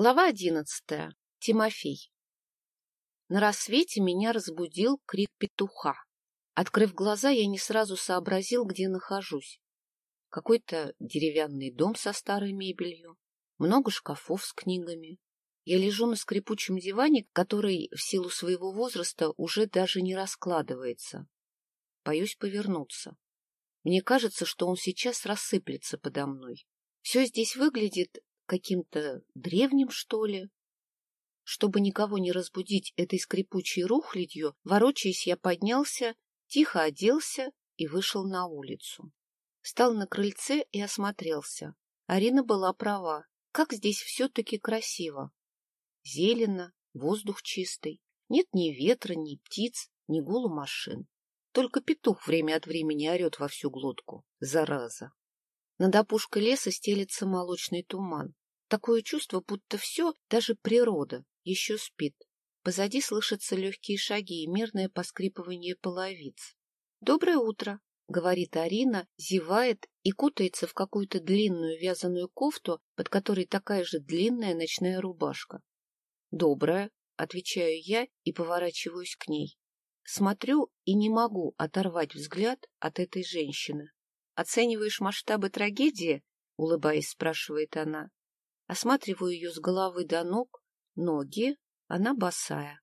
Глава одиннадцатая. Тимофей. На рассвете меня разбудил крик петуха. Открыв глаза, я не сразу сообразил, где нахожусь. Какой-то деревянный дом со старой мебелью, много шкафов с книгами. Я лежу на скрипучем диване, который в силу своего возраста уже даже не раскладывается. Боюсь повернуться. Мне кажется, что он сейчас рассыплется подо мной. Все здесь выглядит каким-то древним, что ли. Чтобы никого не разбудить этой скрипучей рухлядью, ворочаясь, я поднялся, тихо оделся и вышел на улицу. Стал на крыльце и осмотрелся. Арина была права. Как здесь все-таки красиво. Зелено, воздух чистый. Нет ни ветра, ни птиц, ни гулу машин. Только петух время от времени орет во всю глотку. Зараза. Над опушкой леса стелется молочный туман. Такое чувство, будто все, даже природа, еще спит. Позади слышатся легкие шаги и мирное поскрипывание половиц. — Доброе утро, — говорит Арина, зевает и кутается в какую-то длинную вязаную кофту, под которой такая же длинная ночная рубашка. — Доброе, — отвечаю я и поворачиваюсь к ней. Смотрю и не могу оторвать взгляд от этой женщины. — Оцениваешь масштабы трагедии? — улыбаясь, спрашивает она. Осматриваю ее с головы до ног, ноги, она босая.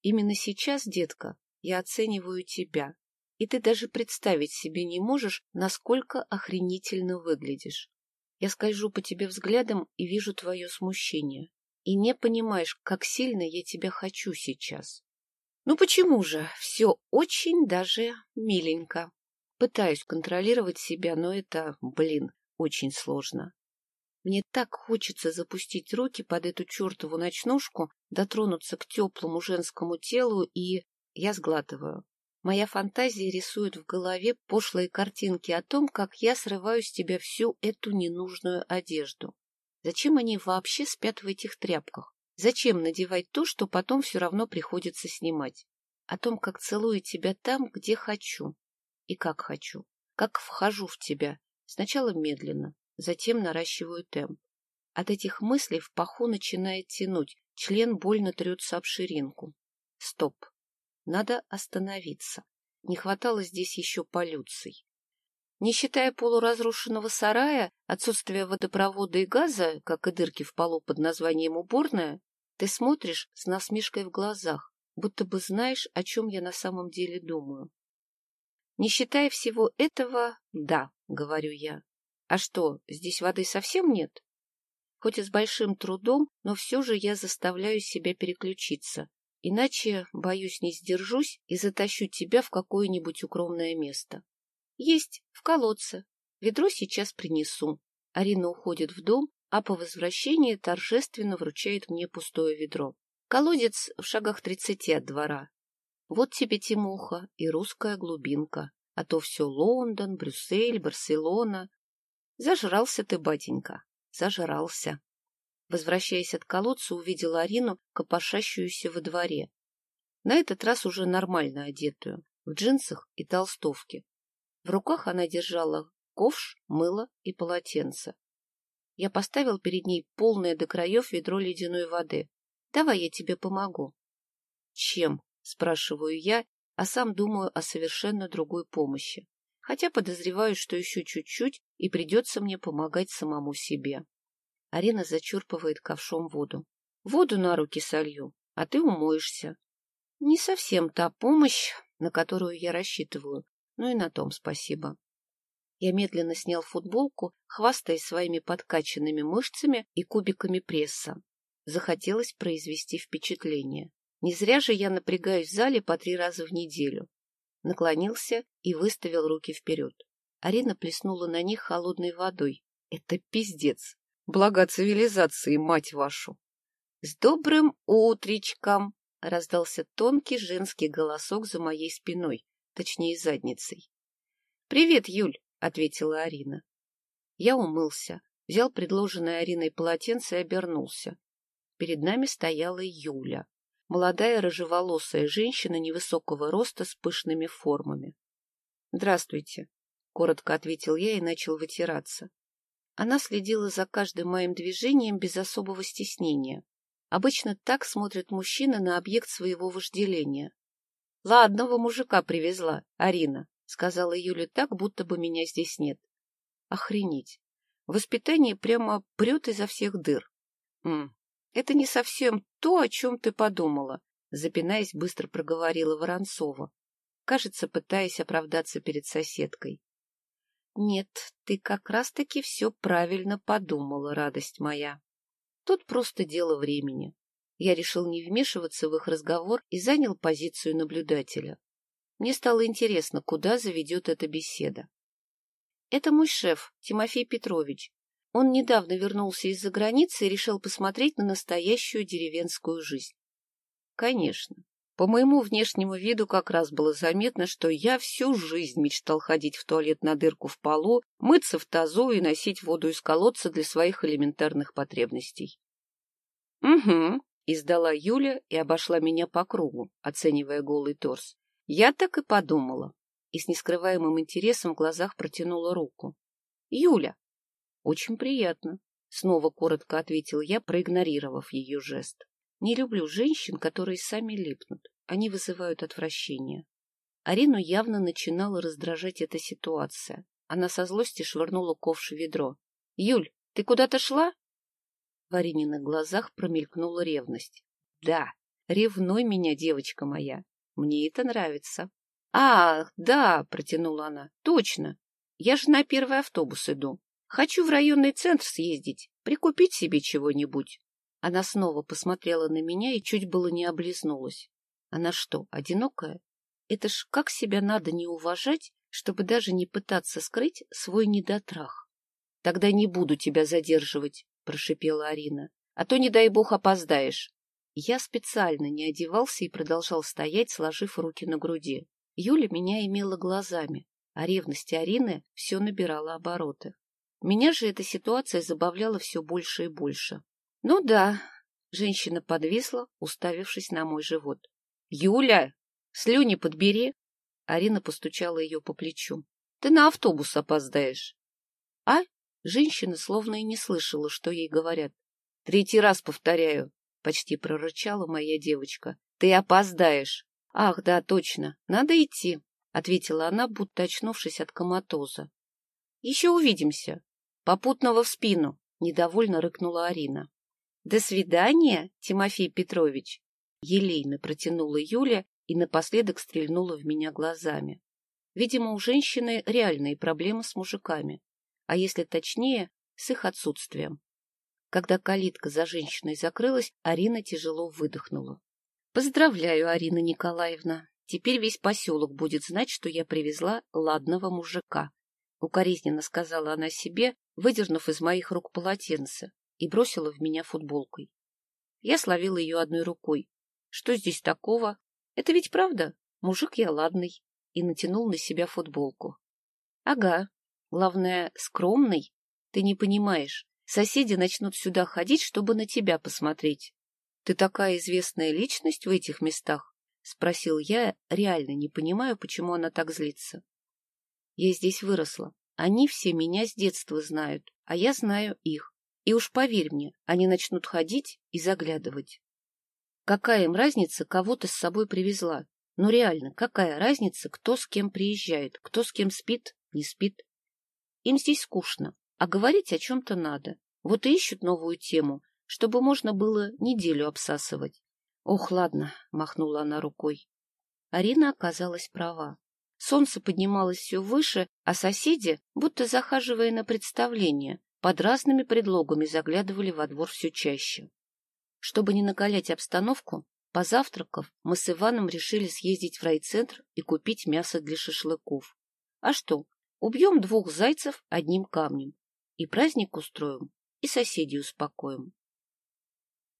Именно сейчас, детка, я оцениваю тебя, и ты даже представить себе не можешь, насколько охренительно выглядишь. Я скольжу по тебе взглядом и вижу твое смущение. И не понимаешь, как сильно я тебя хочу сейчас. Ну почему же? Все очень даже миленько. Пытаюсь контролировать себя, но это, блин, очень сложно. Мне так хочется запустить руки под эту чертову ночнушку, дотронуться к теплому женскому телу и... Я сглатываю. Моя фантазия рисует в голове пошлые картинки о том, как я срываю с тебя всю эту ненужную одежду. Зачем они вообще спят в этих тряпках? Зачем надевать то, что потом все равно приходится снимать? О том, как целую тебя там, где хочу. И как хочу. Как вхожу в тебя. Сначала медленно, затем наращиваю темп. От этих мыслей в паху начинает тянуть, член больно трется об ширинку. Стоп. Надо остановиться. Не хватало здесь еще полюций. Не считая полуразрушенного сарая, отсутствия водопровода и газа, как и дырки в полу под названием уборная, ты смотришь с насмешкой в глазах, будто бы знаешь, о чем я на самом деле думаю. Не считая всего этого, да, говорю я, а что, здесь воды совсем нет? Хоть и с большим трудом, но все же я заставляю себя переключиться. Иначе, боюсь, не сдержусь и затащу тебя в какое-нибудь укромное место. Есть, в колодце. Ведро сейчас принесу. Арина уходит в дом, а по возвращении торжественно вручает мне пустое ведро. Колодец в шагах тридцати от двора. Вот тебе, Тимуха, и русская глубинка. А то все Лондон, Брюссель, Барселона. Зажрался ты, батенька, зажрался. Возвращаясь от колодца, увидела Арину, копошащуюся во дворе. На этот раз уже нормально одетую, в джинсах и толстовке. В руках она держала ковш, мыло и полотенце. Я поставил перед ней полное до краев ведро ледяной воды. Давай я тебе помогу. Чем? Спрашиваю я, а сам думаю о совершенно другой помощи хотя подозреваю, что еще чуть-чуть, и придется мне помогать самому себе. Арина зачерпывает ковшом воду. Воду на руки солью, а ты умоешься. Не совсем та помощь, на которую я рассчитываю, но и на том спасибо. Я медленно снял футболку, хвастаясь своими подкачанными мышцами и кубиками пресса. Захотелось произвести впечатление. Не зря же я напрягаюсь в зале по три раза в неделю наклонился и выставил руки вперед. Арина плеснула на них холодной водой. Это пиздец. Блага цивилизации, мать вашу. — С добрым утречком! — раздался тонкий женский голосок за моей спиной, точнее задницей. — Привет, Юль! — ответила Арина. Я умылся, взял предложенное Ариной полотенце и обернулся. Перед нами стояла Юля молодая рыжеволосая женщина невысокого роста с пышными формами. — Здравствуйте, — коротко ответил я и начал вытираться. Она следила за каждым моим движением без особого стеснения. Обычно так смотрит мужчина на объект своего вожделения. — Ладного мужика привезла, Арина, — сказала Юля так, будто бы меня здесь нет. Охренеть. Воспитание прямо прет изо всех дыр. М это не совсем то, о чем ты подумала, — запинаясь, быстро проговорила Воронцова, кажется, пытаясь оправдаться перед соседкой. Нет, ты как раз-таки все правильно подумала, радость моя. Тут просто дело времени. Я решил не вмешиваться в их разговор и занял позицию наблюдателя. Мне стало интересно, куда заведет эта беседа. Это мой шеф, Тимофей Петрович. Он недавно вернулся из-за границы и решил посмотреть на настоящую деревенскую жизнь. Конечно, по моему внешнему виду как раз было заметно, что я всю жизнь мечтал ходить в туалет на дырку в полу, мыться в тазу и носить воду из колодца для своих элементарных потребностей. — Угу, — издала Юля и обошла меня по кругу, оценивая голый торс. Я так и подумала. И с нескрываемым интересом в глазах протянула руку. — Юля! — Очень приятно, — снова коротко ответил я, проигнорировав ее жест. Не люблю женщин, которые сами липнут. Они вызывают отвращение. Арину явно начинала раздражать эта ситуация. Она со злости швырнула ковш в ведро. — Юль, ты куда-то шла? В Арининых глазах промелькнула ревность. — Да, ревной меня, девочка моя. Мне это нравится. — Ах, да, — протянула она, — точно. Я же на первый автобус иду. Хочу в районный центр съездить, прикупить себе чего-нибудь. Она снова посмотрела на меня и чуть было не облизнулась. Она что, одинокая? Это ж как себя надо не уважать, чтобы даже не пытаться скрыть свой недотрах. — Тогда не буду тебя задерживать, — прошипела Арина. — А то, не дай бог, опоздаешь. Я специально не одевался и продолжал стоять, сложив руки на груди. Юля меня имела глазами, а ревность Арины все набирала обороты. Меня же эта ситуация забавляла все больше и больше. Ну да, женщина подвисла, уставившись на мой живот. Юля, слюни подбери. Арина постучала ее по плечу. Ты на автобус опоздаешь. А? Женщина словно и не слышала, что ей говорят. Третий раз повторяю, почти прорычала моя девочка. Ты опоздаешь. Ах, да, точно, надо идти, ответила она, будто очнувшись от коматоза. Еще увидимся. Попутного в спину, недовольно рыкнула Арина. До свидания, Тимофей Петрович. Елейно протянула Юля и напоследок стрельнула в меня глазами. Видимо, у женщины реальные проблемы с мужиками, а если точнее, с их отсутствием. Когда калитка за женщиной закрылась, Арина тяжело выдохнула. — Поздравляю, Арина Николаевна. Теперь весь поселок будет знать, что я привезла ладного мужика. Укоризненно сказала она себе, выдернув из моих рук полотенце и бросила в меня футболкой. Я словила ее одной рукой. Что здесь такого? Это ведь правда? Мужик я ладный. И натянул на себя футболку. Ага. Главное, скромный. Ты не понимаешь. Соседи начнут сюда ходить, чтобы на тебя посмотреть. Ты такая известная личность в этих местах? Спросил я, реально не понимаю, почему она так злится. Я здесь выросла. Они все меня с детства знают, а я знаю их. И уж поверь мне, они начнут ходить и заглядывать. Какая им разница, кого ты с собой привезла? Ну реально, какая разница, кто с кем приезжает, кто с кем спит, не спит? Им здесь скучно, а говорить о чем-то надо. Вот и ищут новую тему, чтобы можно было неделю обсасывать. Ох, ладно, махнула она рукой. Арина оказалась права. Солнце поднималось все выше, а соседи, будто захаживая на представление, под разными предлогами заглядывали во двор все чаще. Чтобы не накалять обстановку, позавтракав, мы с Иваном решили съездить в райцентр и купить мясо для шашлыков. А что, убьем двух зайцев одним камнем. И праздник устроим, и соседей успокоим.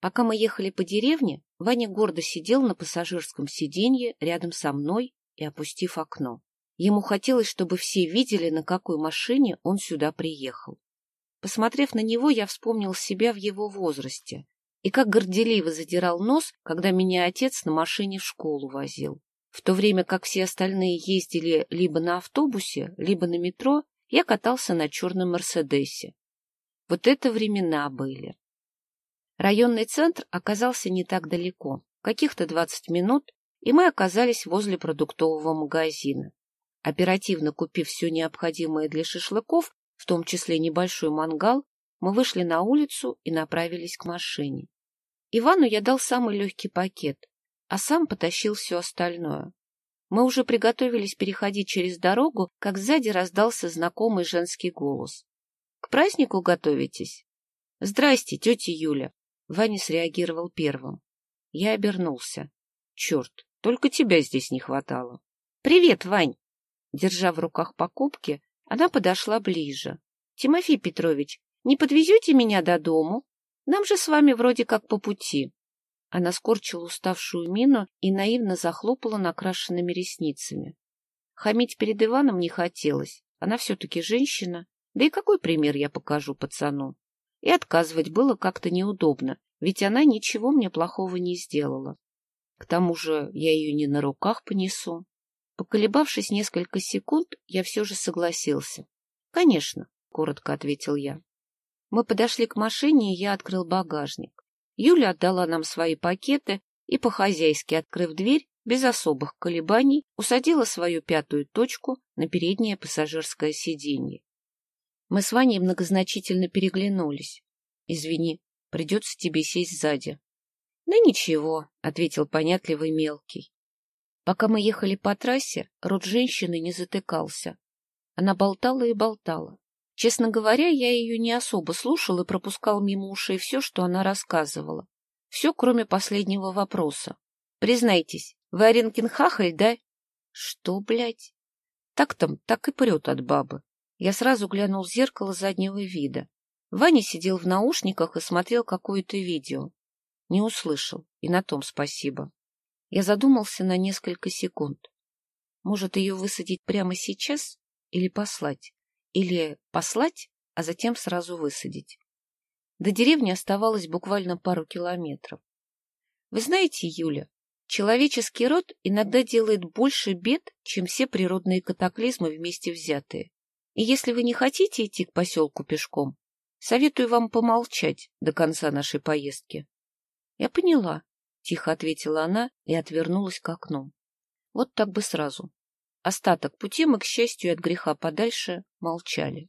Пока мы ехали по деревне, Ваня гордо сидел на пассажирском сиденье рядом со мной и опустив окно. Ему хотелось, чтобы все видели, на какой машине он сюда приехал. Посмотрев на него, я вспомнил себя в его возрасте и как горделиво задирал нос, когда меня отец на машине в школу возил. В то время как все остальные ездили либо на автобусе, либо на метро, я катался на черном Мерседесе. Вот это времена были. Районный центр оказался не так далеко, каких-то 20 минут, и мы оказались возле продуктового магазина. Оперативно купив все необходимое для шашлыков, в том числе небольшой мангал, мы вышли на улицу и направились к машине. Ивану я дал самый легкий пакет, а сам потащил все остальное. Мы уже приготовились переходить через дорогу, как сзади раздался знакомый женский голос. — К празднику готовитесь? — Здрасте, тетя Юля. Ваня среагировал первым. Я обернулся. Черт, только тебя здесь не хватало. — Привет, Вань! Держа в руках покупки, она подошла ближе. — Тимофей Петрович, не подвезете меня до дому? Нам же с вами вроде как по пути. Она скорчила уставшую мину и наивно захлопала накрашенными ресницами. Хамить перед Иваном не хотелось. Она все-таки женщина. Да и какой пример я покажу пацану? И отказывать было как-то неудобно, ведь она ничего мне плохого не сделала. К тому же я ее не на руках понесу. Поколебавшись несколько секунд, я все же согласился. — Конечно, — коротко ответил я. Мы подошли к машине, и я открыл багажник. Юля отдала нам свои пакеты и, по-хозяйски открыв дверь, без особых колебаний, усадила свою пятую точку на переднее пассажирское сиденье. Мы с Ваней многозначительно переглянулись. — Извини, придется тебе сесть сзади. — Да ничего, — ответил понятливый мелкий. Пока мы ехали по трассе, рот женщины не затыкался. Она болтала и болтала. Честно говоря, я ее не особо слушал и пропускал мимо ушей все, что она рассказывала. Все, кроме последнего вопроса. Признайтесь, вы Аренкин хахаль, да? Что, блядь? Так там, так и прет от бабы. Я сразу глянул в зеркало заднего вида. Ваня сидел в наушниках и смотрел какое-то видео. Не услышал, и на том спасибо. Я задумался на несколько секунд. Может, ее высадить прямо сейчас или послать? Или послать, а затем сразу высадить. До деревни оставалось буквально пару километров. Вы знаете, Юля, человеческий род иногда делает больше бед, чем все природные катаклизмы вместе взятые. И если вы не хотите идти к поселку пешком, советую вам помолчать до конца нашей поездки. — Я поняла, — тихо ответила она и отвернулась к окну. Вот так бы сразу. Остаток пути мы, к счастью, от греха подальше молчали.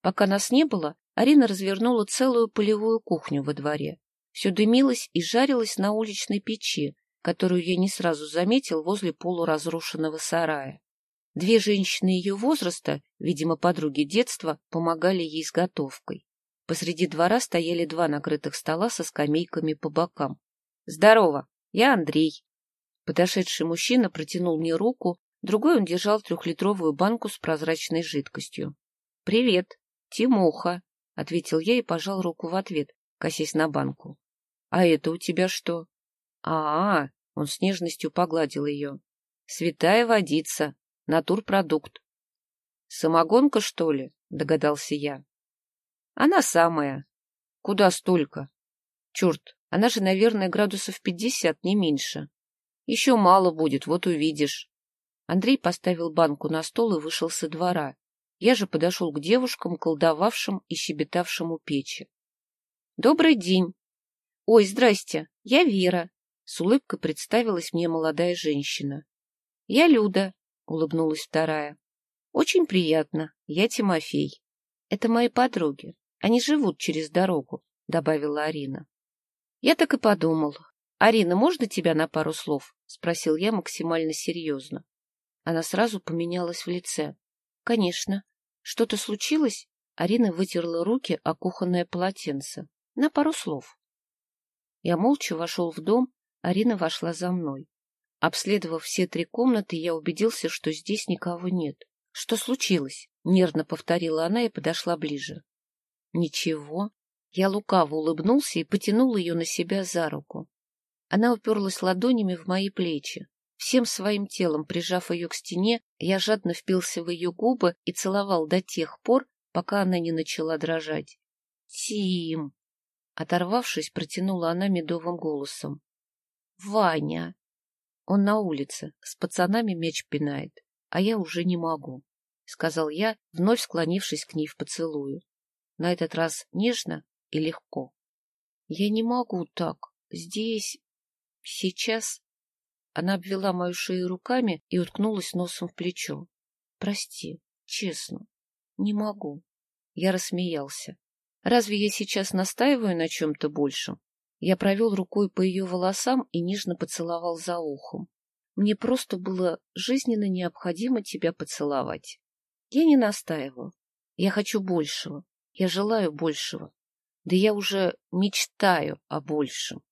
Пока нас не было, Арина развернула целую полевую кухню во дворе. Все дымилось и жарилось на уличной печи, которую я не сразу заметил возле полуразрушенного сарая. Две женщины ее возраста, видимо, подруги детства, помогали ей с готовкой. Посреди двора стояли два накрытых стола со скамейками по бокам. — Здорово, я Андрей. Подошедший мужчина протянул мне руку, Другой он держал трехлитровую банку с прозрачной жидкостью. — Привет, Тимоха, — ответил я и пожал руку в ответ, косясь на банку. — А это у тебя что? А — А-а, он с нежностью погладил ее. — Святая водица, натурпродукт. — Самогонка, что ли? — догадался я. — Она самая. — Куда столько? — Черт, она же, наверное, градусов пятьдесят, не меньше. — Еще мало будет, вот увидишь. Андрей поставил банку на стол и вышел со двора. Я же подошел к девушкам, колдовавшим и щебетавшим у печи. — Добрый день. — Ой, здрасте, я Вера. С улыбкой представилась мне молодая женщина. — Я Люда, — улыбнулась вторая. — Очень приятно, я Тимофей. — Это мои подруги. Они живут через дорогу, — добавила Арина. Я так и подумал. — Арина, можно тебя на пару слов? — спросил я максимально серьезно. Она сразу поменялась в лице. — Конечно. Что-то случилось? Арина вытерла руки о кухонное полотенце. На пару слов. Я молча вошел в дом, Арина вошла за мной. Обследовав все три комнаты, я убедился, что здесь никого нет. — Что случилось? — нервно повторила она и подошла ближе. — Ничего. Я лукаво улыбнулся и потянул ее на себя за руку. Она уперлась ладонями в мои плечи. Всем своим телом прижав ее к стене, я жадно впился в ее губы и целовал до тех пор, пока она не начала дрожать. «Тим!» Оторвавшись, протянула она медовым голосом. «Ваня!» Он на улице, с пацанами меч пинает, а я уже не могу, — сказал я, вновь склонившись к ней в поцелую. На этот раз нежно и легко. Я не могу так. Здесь... Сейчас... Она обвела мою шею руками и уткнулась носом в плечо. Прости, честно, не могу. Я рассмеялся. Разве я сейчас настаиваю на чем-то большем? Я провел рукой по ее волосам и нежно поцеловал за ухом. Мне просто было жизненно необходимо тебя поцеловать. Я не настаиваю. Я хочу большего. Я желаю большего. Да я уже мечтаю о большем.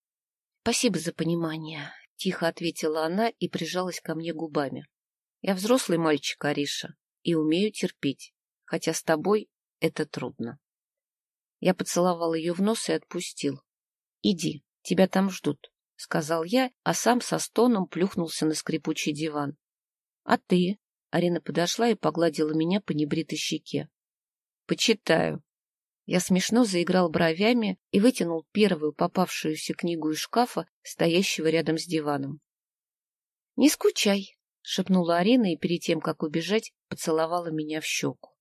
Спасибо за понимание, — тихо ответила она и прижалась ко мне губами. Я взрослый мальчик, Ариша, и умею терпеть, хотя с тобой это трудно. Я поцеловал ее в нос и отпустил. — Иди, тебя там ждут, — сказал я, а сам со стоном плюхнулся на скрипучий диван. — А ты? — Арина подошла и погладила меня по небритой щеке. — Почитаю. Я смешно заиграл бровями и вытянул первую попавшуюся книгу из шкафа, стоящего рядом с диваном. — Не скучай, — шепнула Арина и перед тем, как убежать, поцеловала меня в щеку.